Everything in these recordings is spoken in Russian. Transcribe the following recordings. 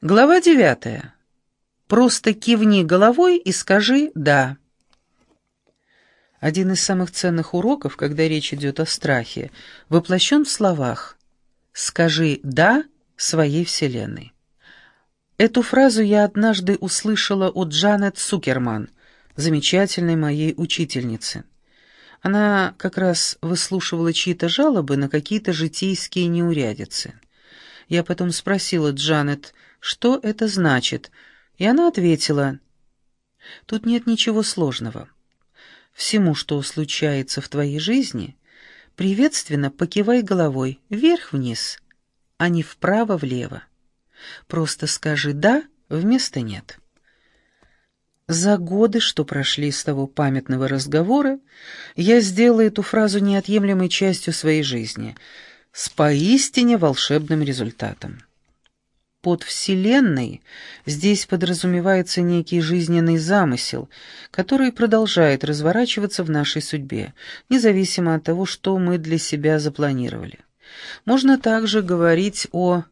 Глава девятая. Просто кивни головой и скажи «да». Один из самых ценных уроков, когда речь идет о страхе, воплощен в словах «скажи «да» своей Вселенной». Эту фразу я однажды услышала от Джанет Сукерман, замечательной моей учительницы. Она как раз выслушивала чьи-то жалобы на какие-то житейские неурядицы. Я потом спросила Джанет, что это значит, и она ответила, «Тут нет ничего сложного. Всему, что случается в твоей жизни, приветственно покивай головой вверх-вниз, а не вправо-влево. Просто скажи «да» вместо «нет». За годы, что прошли с того памятного разговора, я сделала эту фразу неотъемлемой частью своей жизни — с поистине волшебным результатом. Под Вселенной здесь подразумевается некий жизненный замысел, который продолжает разворачиваться в нашей судьбе, независимо от того, что мы для себя запланировали. Можно также говорить о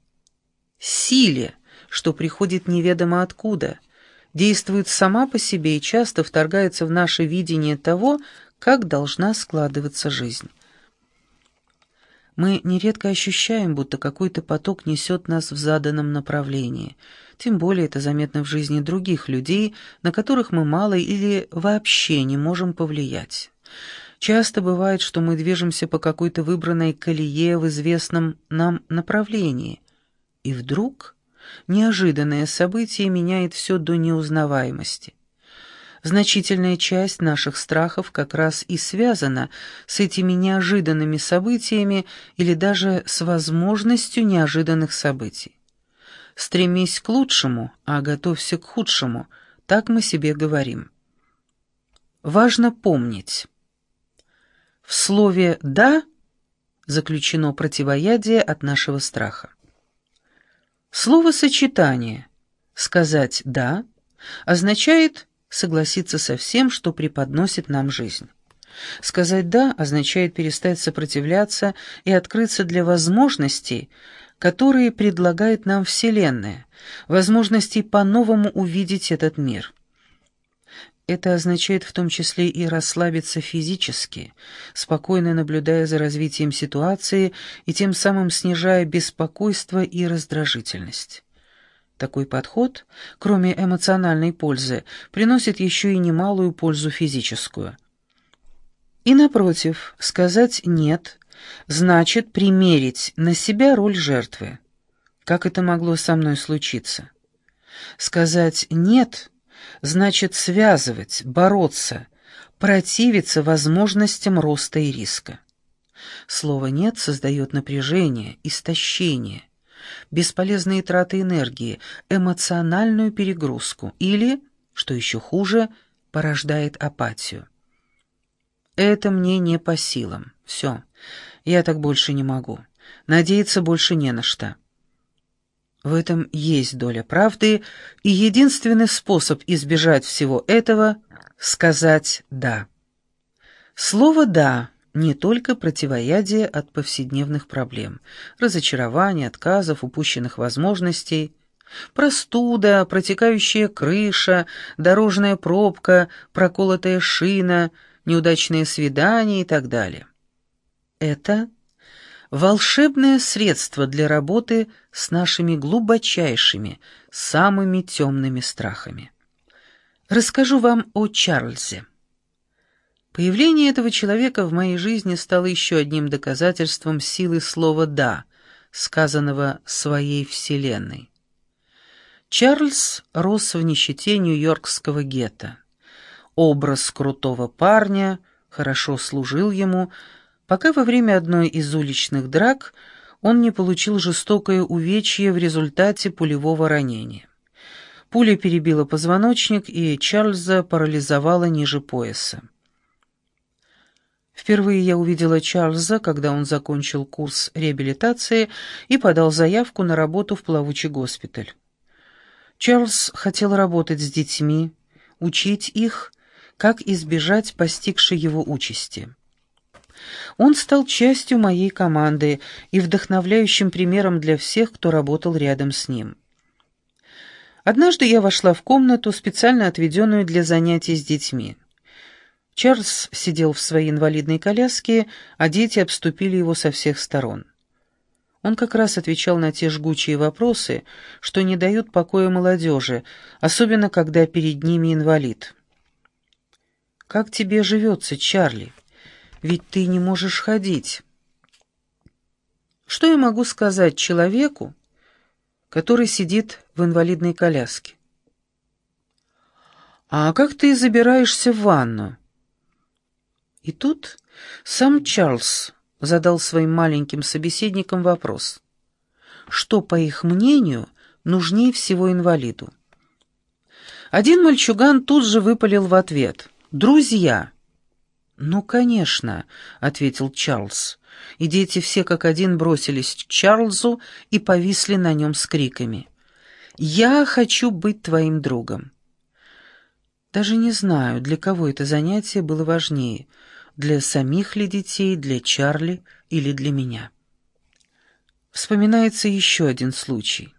силе, что приходит неведомо откуда, действует сама по себе и часто вторгается в наше видение того, как должна складываться жизнь. Мы нередко ощущаем, будто какой-то поток несет нас в заданном направлении. Тем более это заметно в жизни других людей, на которых мы мало или вообще не можем повлиять. Часто бывает, что мы движемся по какой-то выбранной колее в известном нам направлении. И вдруг неожиданное событие меняет все до неузнаваемости. Значительная часть наших страхов как раз и связана с этими неожиданными событиями или даже с возможностью неожиданных событий. Стремись к лучшему, а готовься к худшему, так мы себе говорим. Важно помнить. В слове «да» заключено противоядие от нашего страха. Словосочетание «сказать «да» означает согласиться со всем, что преподносит нам жизнь. Сказать «да» означает перестать сопротивляться и открыться для возможностей, которые предлагает нам Вселенная, возможностей по-новому увидеть этот мир. Это означает в том числе и расслабиться физически, спокойно наблюдая за развитием ситуации и тем самым снижая беспокойство и раздражительность. Такой подход, кроме эмоциональной пользы, приносит еще и немалую пользу физическую. И напротив, сказать «нет» значит примерить на себя роль жертвы. Как это могло со мной случиться? Сказать «нет» значит связывать, бороться, противиться возможностям роста и риска. Слово «нет» создает напряжение, истощение – бесполезные траты энергии, эмоциональную перегрузку или, что еще хуже, порождает апатию. Это мне не по силам. Все, я так больше не могу. Надеяться больше не на что. В этом есть доля правды, и единственный способ избежать всего этого — сказать «да». Слово «да» не только противоядие от повседневных проблем, разочарований, отказов, упущенных возможностей, простуда, протекающая крыша, дорожная пробка, проколотая шина, неудачные свидания и так далее. Это волшебное средство для работы с нашими глубочайшими, самыми темными страхами. Расскажу вам о Чарльзе. Появление этого человека в моей жизни стало еще одним доказательством силы слова «да», сказанного своей вселенной. Чарльз рос в нищете нью-йоркского гетто. Образ крутого парня хорошо служил ему, пока во время одной из уличных драк он не получил жестокое увечье в результате пулевого ранения. Пуля перебила позвоночник, и Чарльза парализовала ниже пояса. Впервые я увидела Чарльза, когда он закончил курс реабилитации и подал заявку на работу в плавучий госпиталь. Чарльз хотел работать с детьми, учить их, как избежать постигшей его участи. Он стал частью моей команды и вдохновляющим примером для всех, кто работал рядом с ним. Однажды я вошла в комнату, специально отведенную для занятий с детьми. Чарльз сидел в своей инвалидной коляске, а дети обступили его со всех сторон. Он как раз отвечал на те жгучие вопросы, что не дают покоя молодежи, особенно когда перед ними инвалид. «Как тебе живется, Чарли? Ведь ты не можешь ходить». Что я могу сказать человеку, который сидит в инвалидной коляске? «А как ты забираешься в ванну?» И тут сам Чарльз задал своим маленьким собеседникам вопрос. Что, по их мнению, нужнее всего инвалиду? Один мальчуган тут же выпалил в ответ. «Друзья!» «Ну, конечно», — ответил Чарльз. И дети все как один бросились к Чарльзу и повисли на нем с криками. «Я хочу быть твоим другом». Даже не знаю, для кого это занятие было важнее — для самих ли детей, для Чарли или для меня. Вспоминается еще один случай.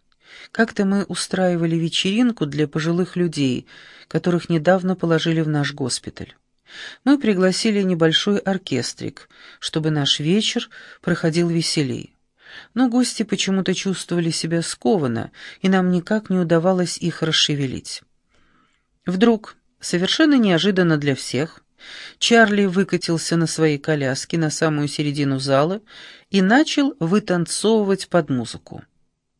Как-то мы устраивали вечеринку для пожилых людей, которых недавно положили в наш госпиталь. Мы пригласили небольшой оркестрик, чтобы наш вечер проходил веселее. Но гости почему-то чувствовали себя скованно, и нам никак не удавалось их расшевелить. Вдруг, совершенно неожиданно для всех, Чарли выкатился на своей коляске на самую середину зала и начал вытанцовывать под музыку.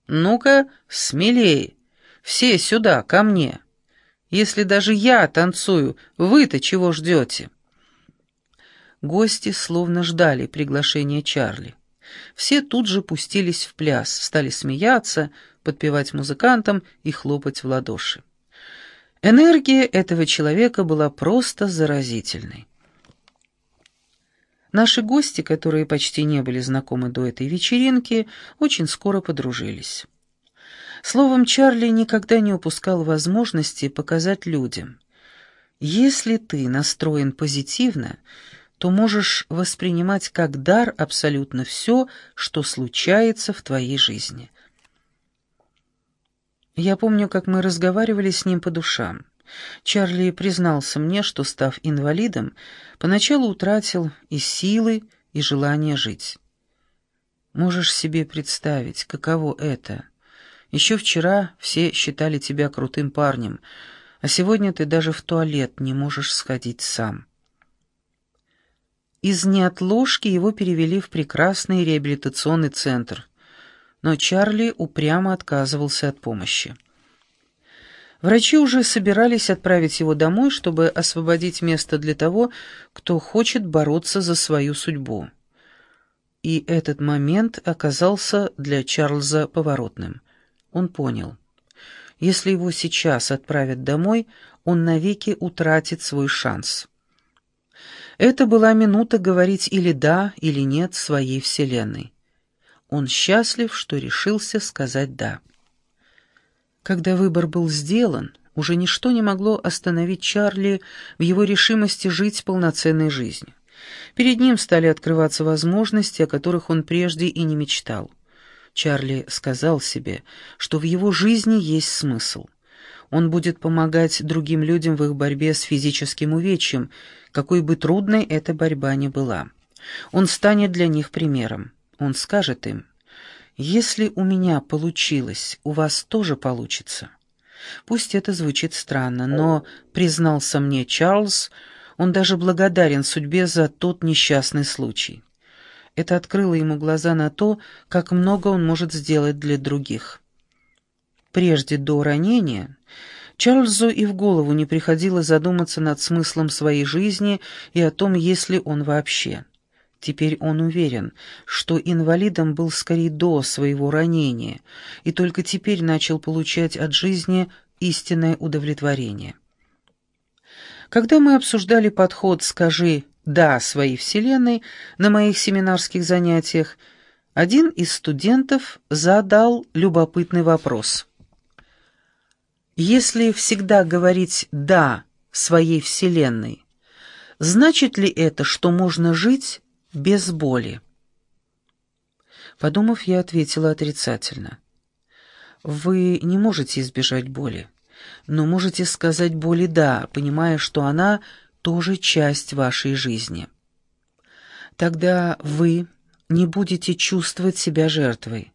«Ну-ка, смелее! Все сюда, ко мне! Если даже я танцую, вы-то чего ждете?» Гости словно ждали приглашения Чарли. Все тут же пустились в пляс, стали смеяться, подпевать музыкантам и хлопать в ладоши. Энергия этого человека была просто заразительной. Наши гости, которые почти не были знакомы до этой вечеринки, очень скоро подружились. Словом, Чарли никогда не упускал возможности показать людям. Если ты настроен позитивно, то можешь воспринимать как дар абсолютно все, что случается в твоей жизни. Я помню, как мы разговаривали с ним по душам. Чарли признался мне, что, став инвалидом, поначалу утратил и силы, и желание жить. Можешь себе представить, каково это. Еще вчера все считали тебя крутым парнем, а сегодня ты даже в туалет не можешь сходить сам. Из неотложки его перевели в прекрасный реабилитационный центр, но Чарли упрямо отказывался от помощи. Врачи уже собирались отправить его домой, чтобы освободить место для того, кто хочет бороться за свою судьбу. И этот момент оказался для Чарльза поворотным. Он понял. Если его сейчас отправят домой, он навеки утратит свой шанс. Это была минута говорить или «да», или «нет» своей вселенной. Он счастлив, что решился сказать «да». Когда выбор был сделан, уже ничто не могло остановить Чарли в его решимости жить полноценной жизнью. Перед ним стали открываться возможности, о которых он прежде и не мечтал. Чарли сказал себе, что в его жизни есть смысл. Он будет помогать другим людям в их борьбе с физическим увечьем, какой бы трудной эта борьба ни была. Он станет для них примером. Он скажет им – если у меня получилось, у вас тоже получится. Пусть это звучит странно, но, признался мне Чарльз, он даже благодарен судьбе за тот несчастный случай. Это открыло ему глаза на то, как много он может сделать для других. Прежде до ранения Чарльзу и в голову не приходило задуматься над смыслом своей жизни и о том, есть ли он вообще. Теперь он уверен, что инвалидом был скорее до своего ранения, и только теперь начал получать от жизни истинное удовлетворение. Когда мы обсуждали подход «скажи да своей вселенной» на моих семинарских занятиях, один из студентов задал любопытный вопрос. Если всегда говорить «да» своей вселенной, значит ли это, что можно жить без боли. Подумав, я ответила отрицательно. Вы не можете избежать боли, но можете сказать боли «да», понимая, что она тоже часть вашей жизни. Тогда вы не будете чувствовать себя жертвой.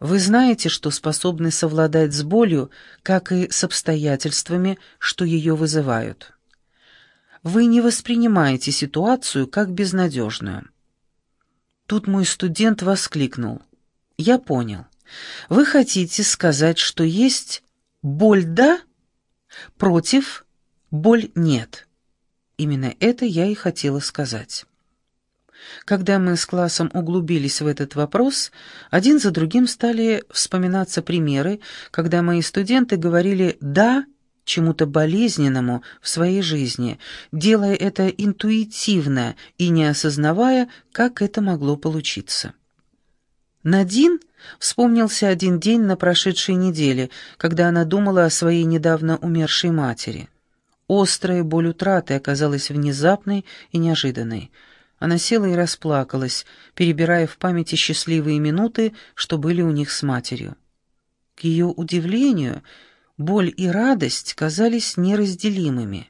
Вы знаете, что способны совладать с болью, как и с обстоятельствами, что ее вызывают. Вы не воспринимаете ситуацию как безнадежную. Тут мой студент воскликнул. «Я понял. Вы хотите сказать, что есть боль «да», против боль «нет». Именно это я и хотела сказать. Когда мы с классом углубились в этот вопрос, один за другим стали вспоминаться примеры, когда мои студенты говорили «да» чему-то болезненному в своей жизни, делая это интуитивно и не осознавая, как это могло получиться. Надин вспомнился один день на прошедшей неделе, когда она думала о своей недавно умершей матери. Острая боль утраты оказалась внезапной и неожиданной – она села и расплакалась, перебирая в памяти счастливые минуты, что были у них с матерью. К ее удивлению, боль и радость казались неразделимыми.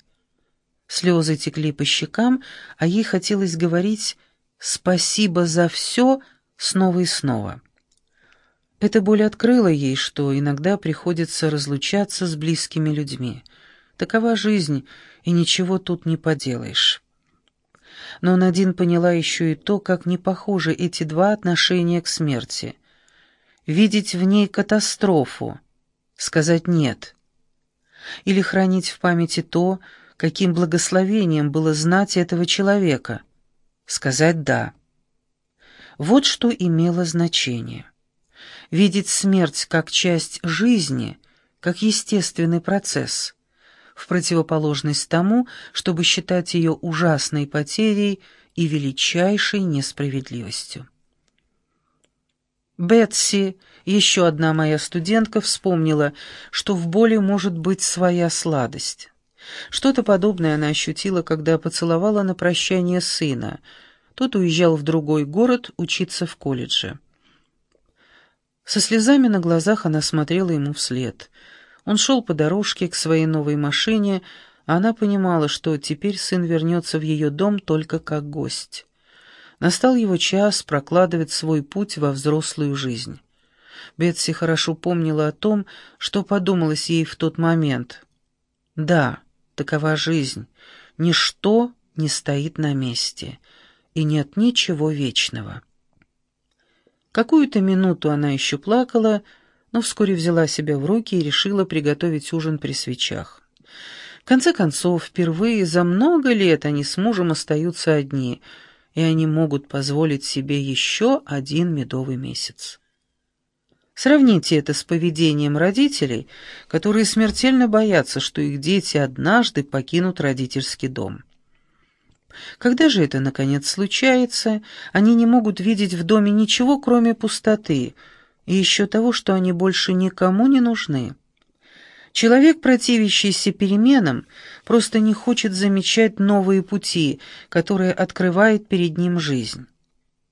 Слезы текли по щекам, а ей хотелось говорить «спасибо за все» снова и снова. Эта боль открыла ей, что иногда приходится разлучаться с близкими людьми. Такова жизнь, и ничего тут не поделаешь но Надин поняла еще и то, как не похожи эти два отношения к смерти. Видеть в ней катастрофу, сказать «нет», или хранить в памяти то, каким благословением было знать этого человека, сказать «да». Вот что имело значение. Видеть смерть как часть жизни, как естественный процесс – в противоположность тому, чтобы считать ее ужасной потерей и величайшей несправедливостью. Бетси, еще одна моя студентка, вспомнила, что в боли может быть своя сладость. Что-то подобное она ощутила, когда поцеловала на прощание сына. Тот уезжал в другой город учиться в колледже. Со слезами на глазах она смотрела ему вслед — он шел по дорожке к своей новой машине, а она понимала, что теперь сын вернется в ее дом только как гость. Настал его час прокладывать свой путь во взрослую жизнь. Бетси хорошо помнила о том, что подумалось ей в тот момент. Да, такова жизнь. Ничто не стоит на месте, и нет ничего вечного. Какую-то минуту она еще плакала, но вскоре взяла себя в руки и решила приготовить ужин при свечах. В конце концов, впервые за много лет они с мужем остаются одни, и они могут позволить себе еще один медовый месяц. Сравните это с поведением родителей, которые смертельно боятся, что их дети однажды покинут родительский дом. Когда же это, наконец, случается, они не могут видеть в доме ничего, кроме пустоты — и еще того, что они больше никому не нужны. Человек, противящийся переменам, просто не хочет замечать новые пути, которые открывает перед ним жизнь.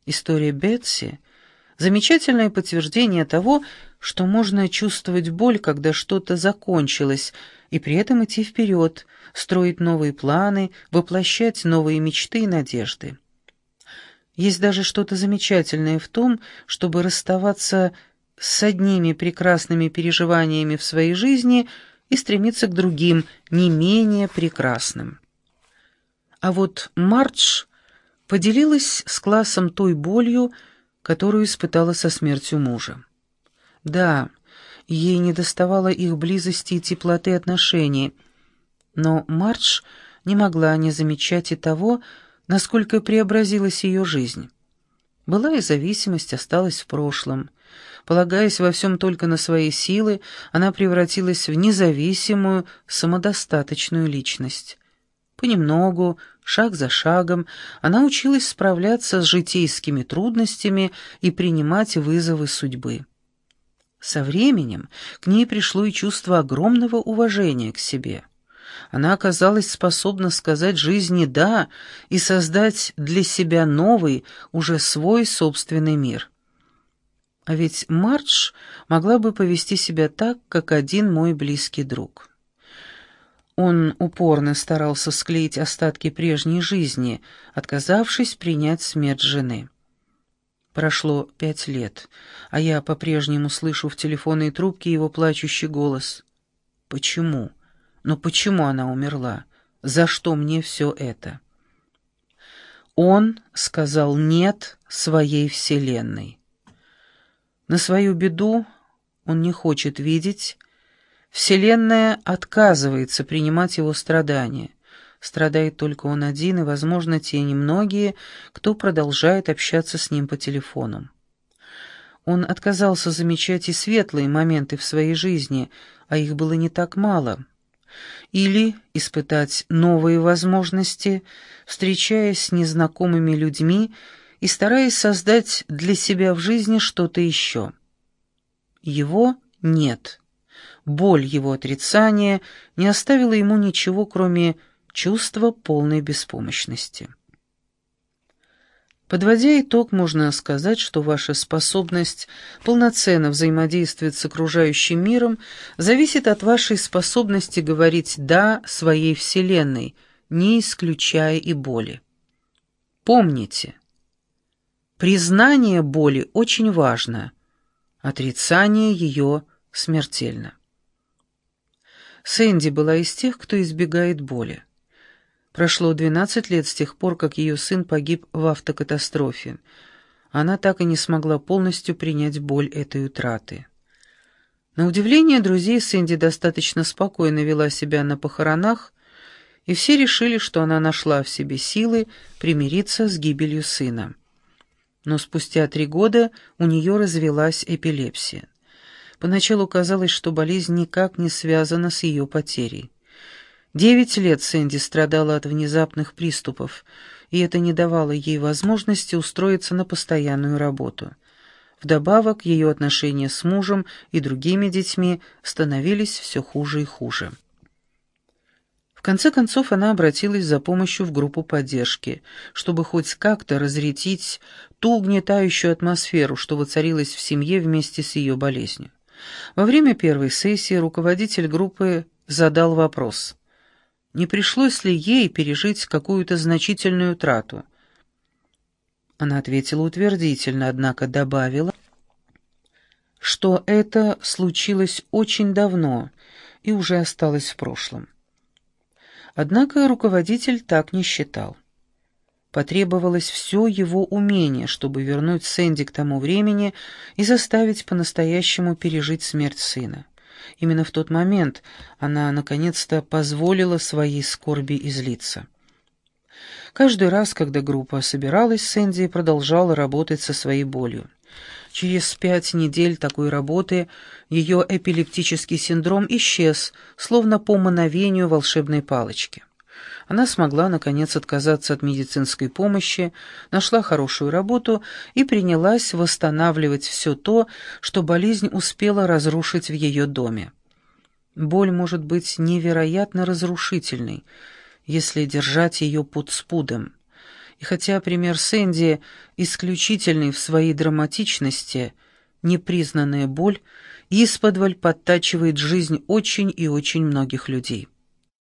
История Бетси — замечательное подтверждение того, что можно чувствовать боль, когда что-то закончилось, и при этом идти вперед, строить новые планы, воплощать новые мечты и надежды. Есть даже что-то замечательное в том, чтобы расставаться с одними прекрасными переживаниями в своей жизни и стремиться к другим, не менее прекрасным. А вот Мардж поделилась с классом той болью, которую испытала со смертью мужа. Да, ей недоставало их близости и теплоты отношений, но Мардж не могла не замечать и того, насколько преобразилась ее жизнь. Была и зависимость осталась в прошлом. Полагаясь во всем только на свои силы, она превратилась в независимую, самодостаточную личность. Понемногу, шаг за шагом, она училась справляться с житейскими трудностями и принимать вызовы судьбы. Со временем к ней пришло и чувство огромного уважения к себе – она оказалась способна сказать жизни «да» и создать для себя новый, уже свой собственный мир. А ведь Мардж могла бы повести себя так, как один мой близкий друг. Он упорно старался склеить остатки прежней жизни, отказавшись принять смерть жены. Прошло пять лет, а я по-прежнему слышу в телефонной трубке его плачущий голос. «Почему? Но почему она умерла? За что мне все это?» Он сказал «нет» своей вселенной. На свою беду он не хочет видеть, Вселенная отказывается принимать его страдания. Страдает только он один и, возможно, те немногие, кто продолжает общаться с ним по телефону. Он отказался замечать и светлые моменты в своей жизни, а их было не так мало. Или испытать новые возможности, встречаясь с незнакомыми людьми и стараясь создать для себя в жизни что-то еще. Его нет. Боль его отрицания не оставила ему ничего, кроме чувства полной беспомощности. Подводя итог, можно сказать, что ваша способность полноценно взаимодействовать с окружающим миром зависит от вашей способности говорить «да» своей Вселенной, не исключая и боли. Помните, признание боли очень важно, отрицание ее смертельно. Сэнди была из тех, кто избегает боли. Прошло 12 лет с тех пор, как ее сын погиб в автокатастрофе. Она так и не смогла полностью принять боль этой утраты. На удивление друзей Сэнди достаточно спокойно вела себя на похоронах, и все решили, что она нашла в себе силы примириться с гибелью сына. Но спустя три года у нее развелась эпилепсия. Поначалу казалось, что болезнь никак не связана с ее потерей. Девять лет Сэнди страдала от внезапных приступов, и это не давало ей возможности устроиться на постоянную работу. Вдобавок, ее отношения с мужем и другими детьми становились все хуже и хуже. Конце концов, она обратилась за помощью в группу поддержки, чтобы хоть как-то разрядить ту угнетающую атмосферу, что воцарилась в семье вместе с ее болезнью. Во время первой сессии руководитель группы задал вопрос, не пришлось ли ей пережить какую-то значительную утрату. Она ответила утвердительно, однако добавила, что это случилось очень давно и уже осталось в прошлом. Однако руководитель так не считал. Потребовалось все его умение, чтобы вернуть Сэнди к тому времени и заставить по-настоящему пережить смерть сына. Именно в тот момент она наконец-то позволила своей скорби излиться. Каждый раз, когда группа собиралась, Сэнди продолжала работать со своей болью. Через пять недель такой работы ее эпилептический синдром исчез, словно по мановению волшебной палочки. Она смогла, наконец, отказаться от медицинской помощи, нашла хорошую работу и принялась восстанавливать все то, что болезнь успела разрушить в ее доме. Боль может быть невероятно разрушительной, если держать ее под спудом. И хотя пример Сэнди исключительный в своей драматичности, непризнанная боль исподволь подтачивает жизнь очень и очень многих людей.